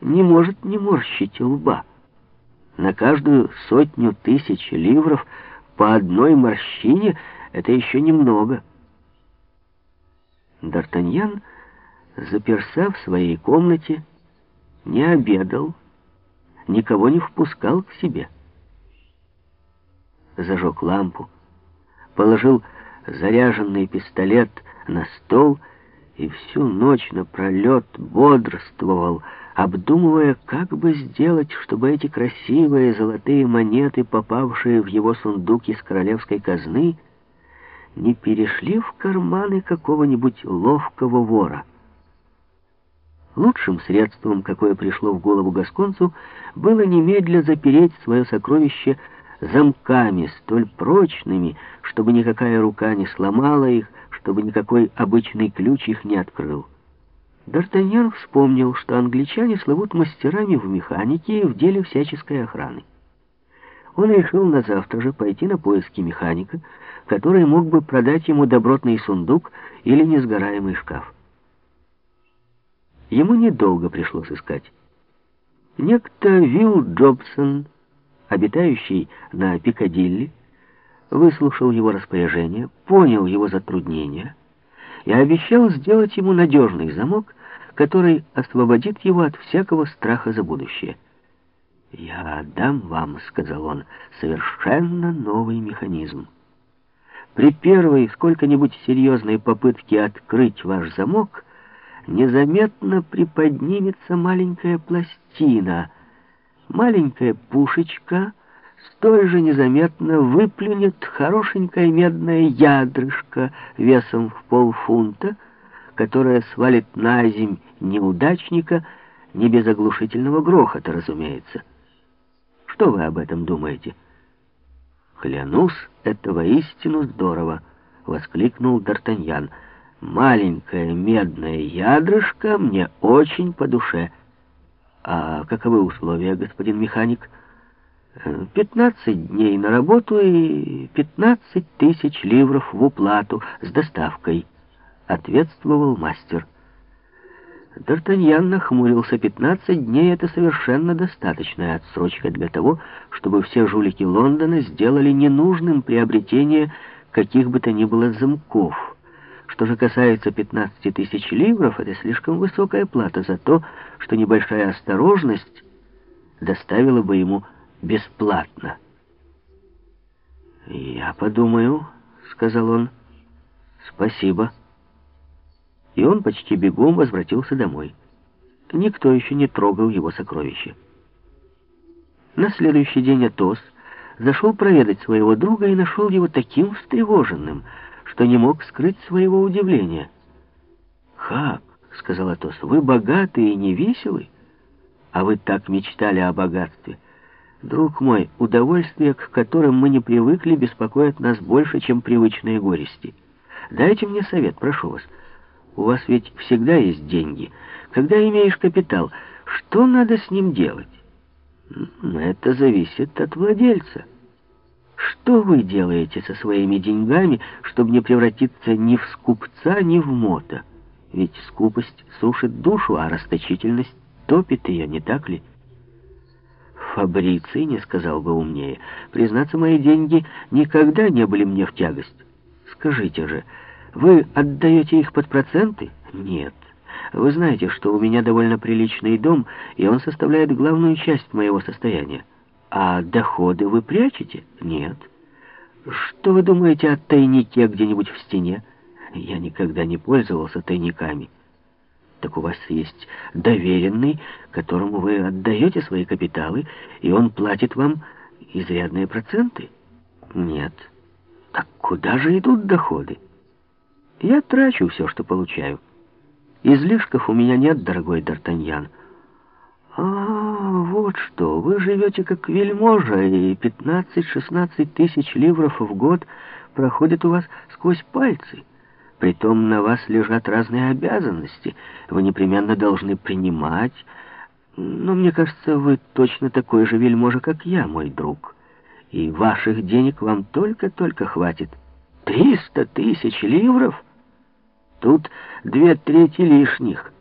не может не морщить лба. На каждую сотню тысяч ливров по одной морщине это еще немного. Д'Артаньян, заперся в своей комнате, не обедал, никого не впускал к себе. Зажег лампу, положил заряженный пистолет на стол и всю ночь напролет бодрствовал, обдумывая, как бы сделать, чтобы эти красивые золотые монеты, попавшие в его сундук из королевской казны, не перешли в карманы какого-нибудь ловкого вора. Лучшим средством, какое пришло в голову Гасконцу, было немедля запереть свое сокровище замками столь прочными, чтобы никакая рука не сломала их, чтобы никакой обычный ключ их не открыл. Д'Артаньян вспомнил, что англичане слывут мастерами в механике и в деле всяческой охраны. Он решил на завтра же пойти на поиски механика, который мог бы продать ему добротный сундук или несгораемый шкаф. Ему недолго пришлось искать. Некто Вилл Джобсон, обитающий на Пикадилли, выслушал его распоряжение, понял его затруднения и обещал сделать ему надежный замок, который освободит его от всякого страха за будущее. «Я дам вам, — сказал он, — совершенно новый механизм. При первой сколько-нибудь серьезной попытке открыть ваш замок незаметно приподнимется маленькая пластина, маленькая пушечка столь же незаметно выплюнет хорошенькое медное ядрышко весом в полфунта, которое свалит на земь неудачника, не без оглушительного грохота, разумеется. Что вы об этом думаете? Клянусь, это воистину здорово, воскликнул Д'Артаньян. Маленькое медное ядрышко мне очень по душе. А каковы условия, господин механик? Пятнадцать дней на работу и пятнадцать тысяч ливров в уплату с доставкой, ответствовал мастер. Д'Артаньян нахмурился. Пятнадцать дней — это совершенно достаточная отсрочка для того, чтобы все жулики Лондона сделали ненужным приобретение каких бы то ни было замков. Что же касается 15 тысяч ливров, это слишком высокая плата за то, что небольшая осторожность доставила бы ему бесплатно. «Я подумаю», — сказал он. «Спасибо» и он почти бегом возвратился домой. Никто еще не трогал его сокровища. На следующий день Атос зашел проведать своего друга и нашел его таким встревоженным, что не мог скрыть своего удивления. «Как?» — сказал Атос. «Вы богаты и не веселы? А вы так мечтали о богатстве. Друг мой, удовольствия, к которым мы не привыкли, беспокоят нас больше, чем привычные горести. Дайте мне совет, прошу вас». У вас ведь всегда есть деньги. Когда имеешь капитал, что надо с ним делать? Это зависит от владельца. Что вы делаете со своими деньгами, чтобы не превратиться ни в скупца, ни в мота? Ведь скупость сушит душу, а расточительность топит ее, не так ли? Фабриций не сказал бы умнее. Признаться, мои деньги никогда не были мне в тягость. Скажите же, вы отдаете их под проценты? Нет. Вы знаете, что у меня довольно приличный дом, и он составляет главную часть моего состояния. А доходы вы прячете? Нет. Что вы думаете о тайнике где-нибудь в стене? Я никогда не пользовался тайниками. Так у вас есть доверенный, которому вы отдаете свои капиталы, и он платит вам изрядные проценты? Нет. Так куда же идут доходы? Я трачу все, что получаю. Излишков у меня нет, дорогой Д'Артаньян. А, вот что, вы живете как вельможа, и 15-16 тысяч ливров в год проходят у вас сквозь пальцы. Притом на вас лежат разные обязанности. Вы непременно должны принимать. Но мне кажется, вы точно такой же вельможа, как я, мой друг. И ваших денег вам только-только хватит. Триста тысяч ливров? Тут две трети лишних.